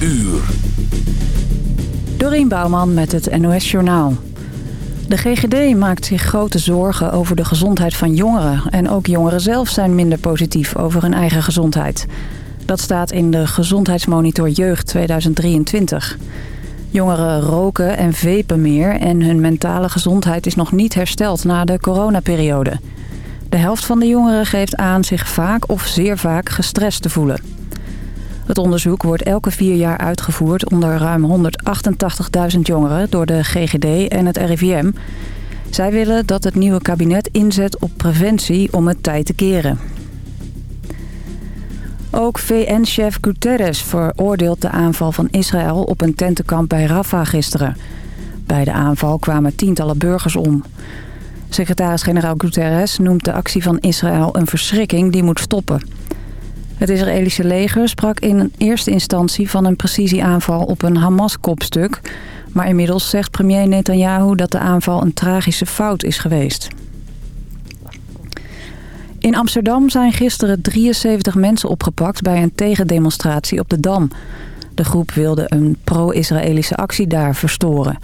uur. Dorien Bouwman met het NOS Journaal. De GGD maakt zich grote zorgen over de gezondheid van jongeren. En ook jongeren zelf zijn minder positief over hun eigen gezondheid. Dat staat in de Gezondheidsmonitor Jeugd 2023. Jongeren roken en vepen meer en hun mentale gezondheid is nog niet hersteld na de coronaperiode. De helft van de jongeren geeft aan zich vaak of zeer vaak gestrest te voelen. Het onderzoek wordt elke vier jaar uitgevoerd onder ruim 188.000 jongeren door de GGD en het RIVM. Zij willen dat het nieuwe kabinet inzet op preventie om het tijd te keren. Ook VN-chef Guterres veroordeelt de aanval van Israël op een tentenkamp bij Rafah gisteren. Bij de aanval kwamen tientallen burgers om. Secretaris-generaal Guterres noemt de actie van Israël een verschrikking die moet stoppen. Het Israëlische leger sprak in eerste instantie van een precisieaanval op een Hamas-kopstuk. Maar inmiddels zegt premier Netanyahu dat de aanval een tragische fout is geweest. In Amsterdam zijn gisteren 73 mensen opgepakt bij een tegendemonstratie op de Dam. De groep wilde een pro-Israëlische actie daar verstoren.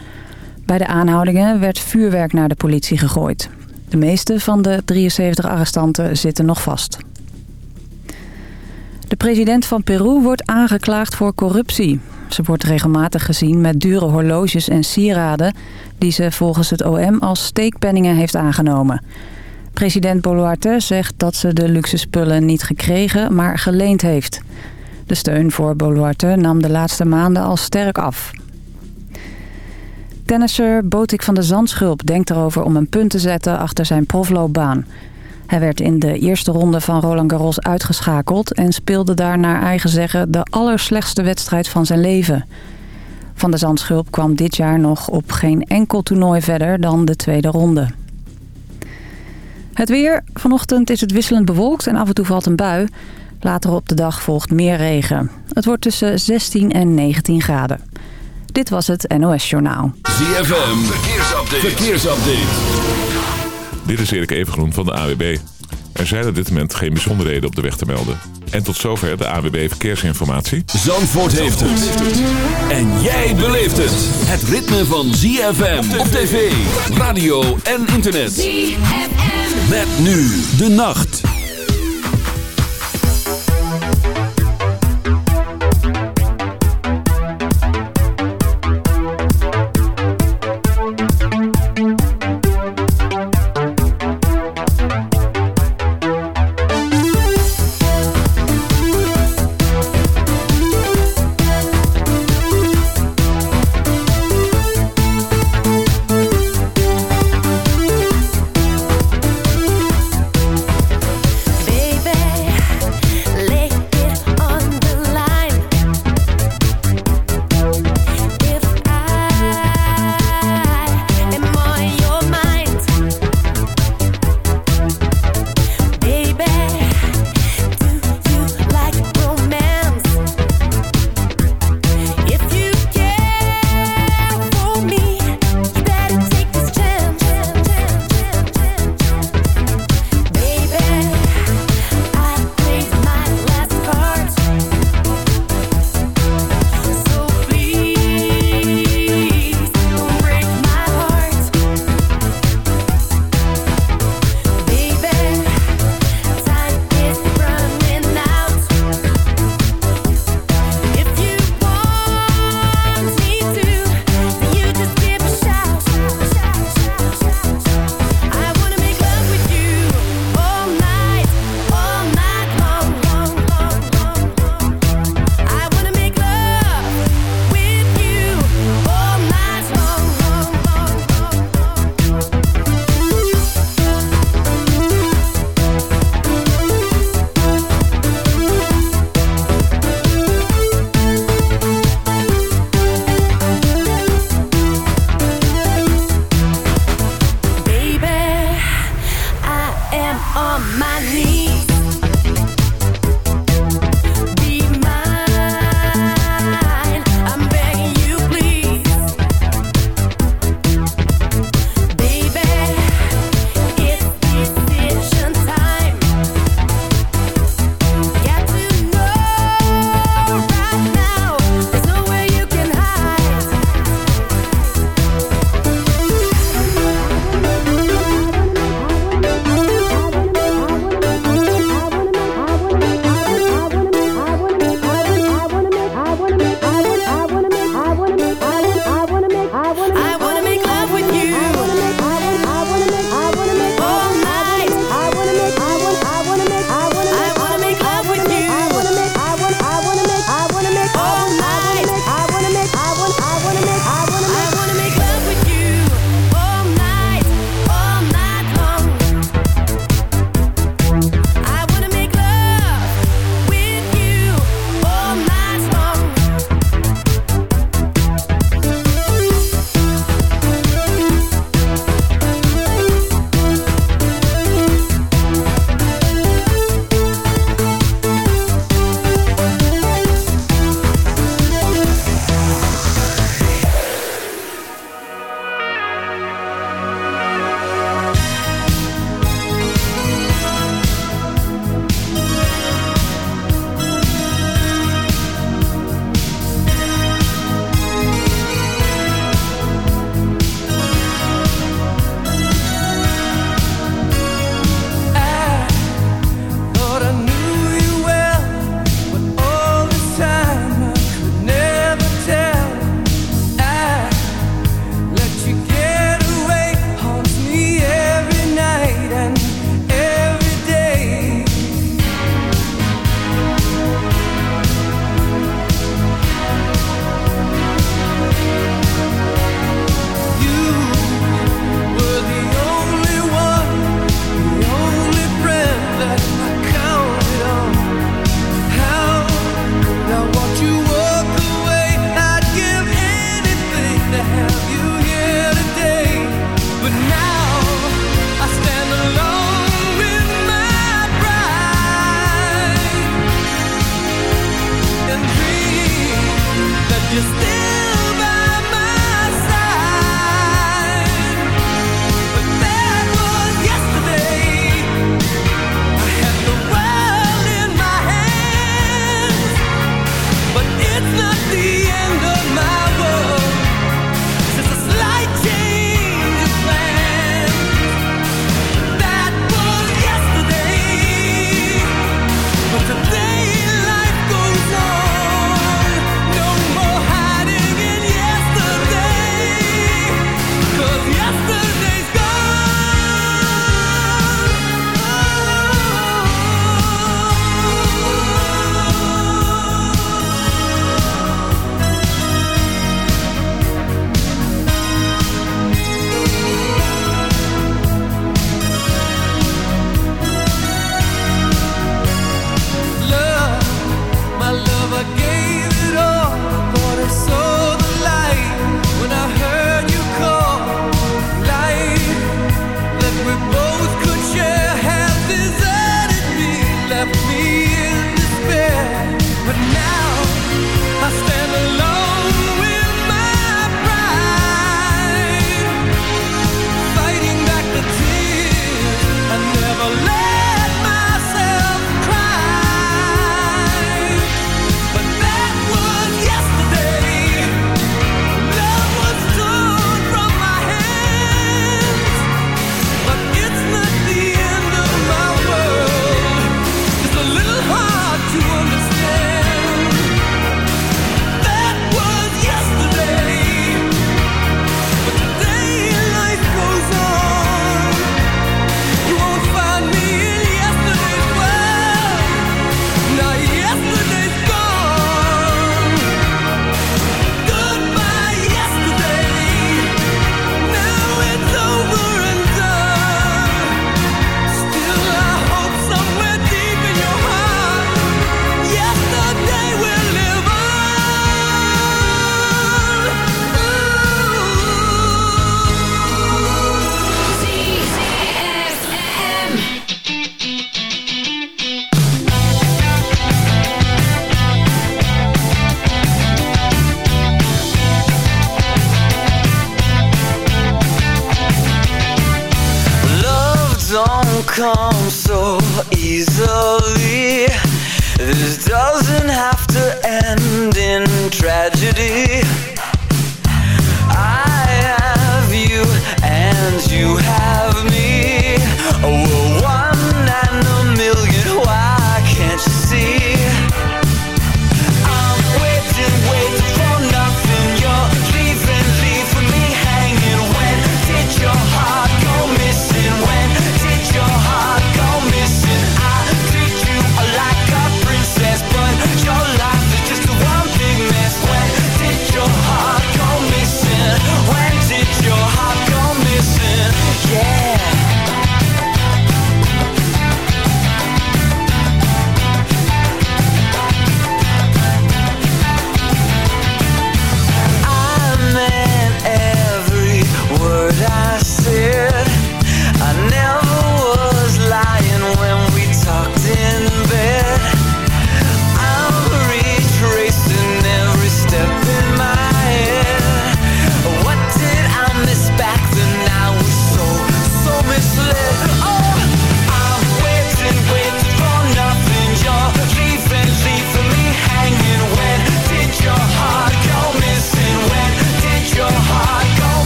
Bij de aanhoudingen werd vuurwerk naar de politie gegooid. De meeste van de 73 arrestanten zitten nog vast. De president van Peru wordt aangeklaagd voor corruptie. Ze wordt regelmatig gezien met dure horloges en sieraden... die ze volgens het OM als steekpenningen heeft aangenomen. President Boluarte zegt dat ze de luxe spullen niet gekregen, maar geleend heeft. De steun voor Boluarte nam de laatste maanden al sterk af. Tennisser Botik van de Zandschulp denkt erover om een punt te zetten achter zijn profloopbaan. Hij werd in de eerste ronde van Roland Garros uitgeschakeld... en speelde daar naar eigen zeggen de allerslechtste wedstrijd van zijn leven. Van de Zandschulp kwam dit jaar nog op geen enkel toernooi verder dan de tweede ronde. Het weer. Vanochtend is het wisselend bewolkt en af en toe valt een bui. Later op de dag volgt meer regen. Het wordt tussen 16 en 19 graden. Dit was het NOS Journaal. ZFM. Verkeersupdate. Verkeersupdate. Dit is Erik Evengroen van de AWB. Er zijn op dit moment geen bijzonderheden op de weg te melden. En tot zover de AWB Verkeersinformatie. Zandvoort heeft het. En jij beleeft het. Het ritme van ZFM op tv, radio en internet. ZFM. Met nu de nacht.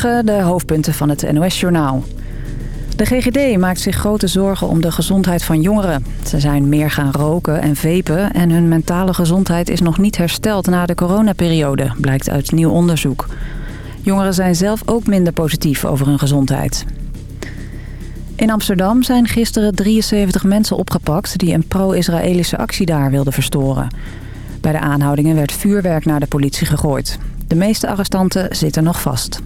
De hoofdpunten van het NOS-journaal. De GGD maakt zich grote zorgen om de gezondheid van jongeren. Ze zijn meer gaan roken en vapen en hun mentale gezondheid is nog niet hersteld na de coronaperiode, blijkt uit nieuw onderzoek. Jongeren zijn zelf ook minder positief over hun gezondheid. In Amsterdam zijn gisteren 73 mensen opgepakt die een pro-Israëlische actie daar wilden verstoren. Bij de aanhoudingen werd vuurwerk naar de politie gegooid. De meeste arrestanten zitten nog vast.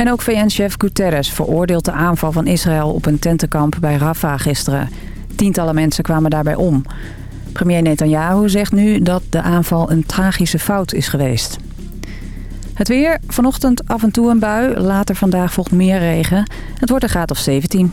En ook VN-chef Guterres veroordeelt de aanval van Israël op een tentenkamp bij Rafah gisteren. Tientallen mensen kwamen daarbij om. Premier Netanyahu zegt nu dat de aanval een tragische fout is geweest. Het weer, vanochtend af en toe een bui, later vandaag volgt meer regen. Het wordt een graad of 17.